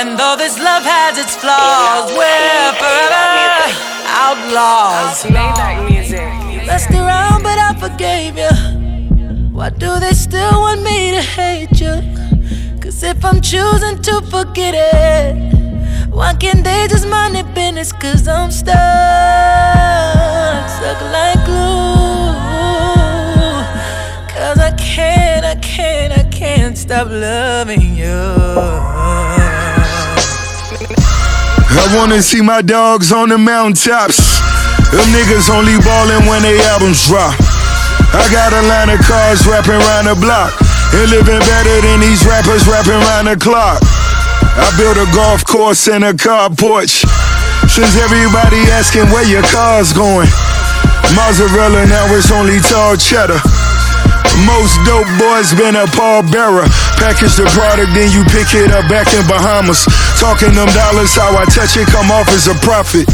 And though this love has its flaws, we're forever outlaws. Maybach music. Messed around, but I forgave you. Why do they still want me to hate you? Cause if I'm choosing to forget it, why can't they just mind their business? Cause I'm stuck, stuck like glue. Cause I can't, I can't, I can't stop loving you. I wanna see my dogs on the mountaintops. Them niggas only ballin' when they albums drop. I got a line of cars rapping around the block. And living better than these rappers rapping around the clock. I built a golf course and a car porch. Since everybody asking where your car's going. Mozzarella, now it's only tall cheddar. Most dope boys been a pallbearer. Package the product, then you pick it up back in Bahamas. Talking them dollars, how I touch it, come off as a profit.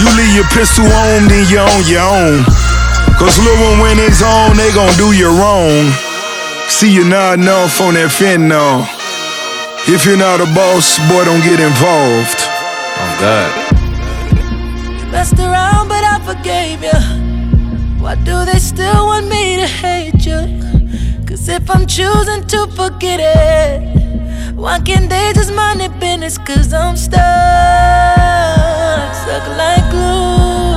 You leave your pistol on, then you on your own. Cause little one when it's on, they gon' do you wrong. See you nodding off on that fentanyl. If you're not a boss, boy, don't get involved. Oh God. Messed around, but I forgave you. Why do they still want me if I'm choosing to forget it, why can't they just mind their business? Cause I'm stuck, stuck like glue.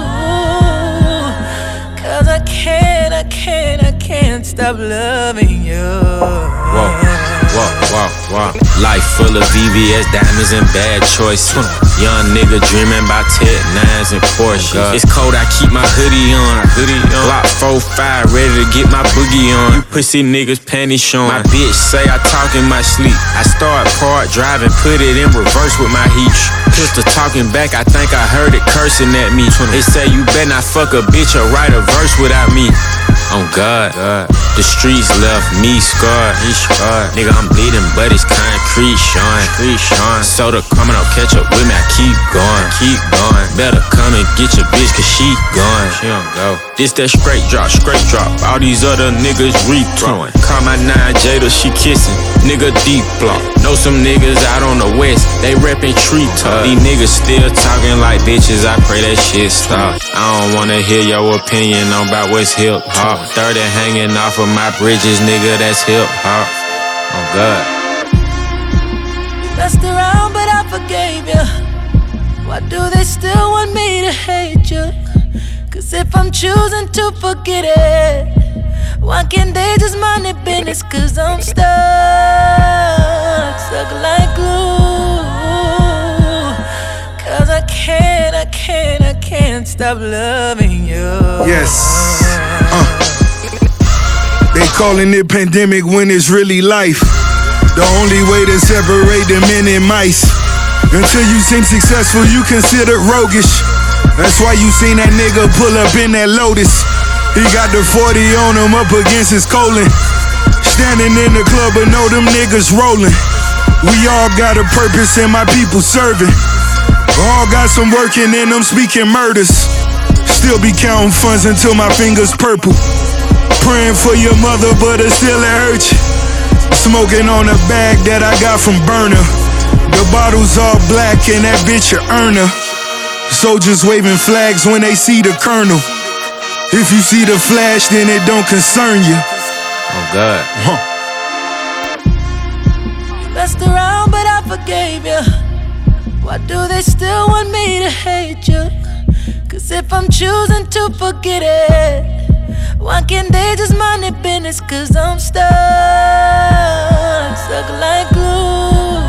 Cause I can't, I can't, I can't stop loving you. Life full of VVS diamonds and bad choices. Young nigga dreaming about tech nines and Porsche. It's cold, I keep my hoodie on. Hoodie on. Block 4-5, ready to get my boogie on. You pussy niggas panties showing. My bitch say I talk in my sleep. I start part driving, put it in reverse with my heat. Pistol talking back, I think I heard it cursing at me. They say you better not fuck a bitch or write a verse without me. On God, the streets left me scarred. Me scarred. Nigga, I'm bleeding, but it's concrete, showing. Street showing. Soda coming I'll catch up with me, I keep going, keep going. Better come and get your bitch, cause she gone. She don't go. This that straight drop, straight drop. All these other niggas rethrowing. Call my nine Jada, she kissing. Nigga deep block. Know some niggas out on the west, they reppin' tree top. These niggas still talking like bitches, I pray that shit stop. I don't wanna hear your opinion on about what's hip hop. 30 hanging off of my bridges, nigga, that's hip hop. Oh God. You Messed around, but I forgave you. Why do they still want me to hate you? Cause if I'm choosing to forget it, why can't they just mind their business? Cause I'm stuck, stuck like glue. Cause I can't, I can't, I can't stop loving you. Yes. Calling it pandemic when it's really life. The only way to separate the men and mice. Until you seem successful, you considered roguish. That's why you seen that nigga pull up in that Lotus. He got the 40 on him up against his colon. Standing in the club, but know them niggas rolling. We all got a purpose and my people serving. All got some working in them speaking murders. Still be counting funds until my fingers purple. Praying for your mother, but it still hurts. you. Smoking on a bag that I got from Burner. The bottles all black and that bitch a earner. Soldiers waving flags when they see the colonel. If you see the flash, then it don't concern you. Oh God. Huh. Messed around, but I forgave you. Why do they still want me to hate you? Cause if I'm choosing to forget it, why can't they just mind their business? Cause I'm stuck, stuck like glue.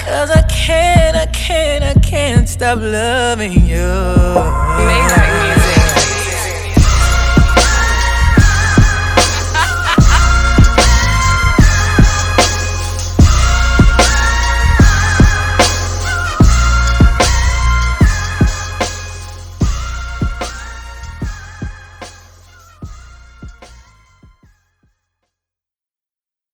Cause I can't, I can't, I can't stop loving you.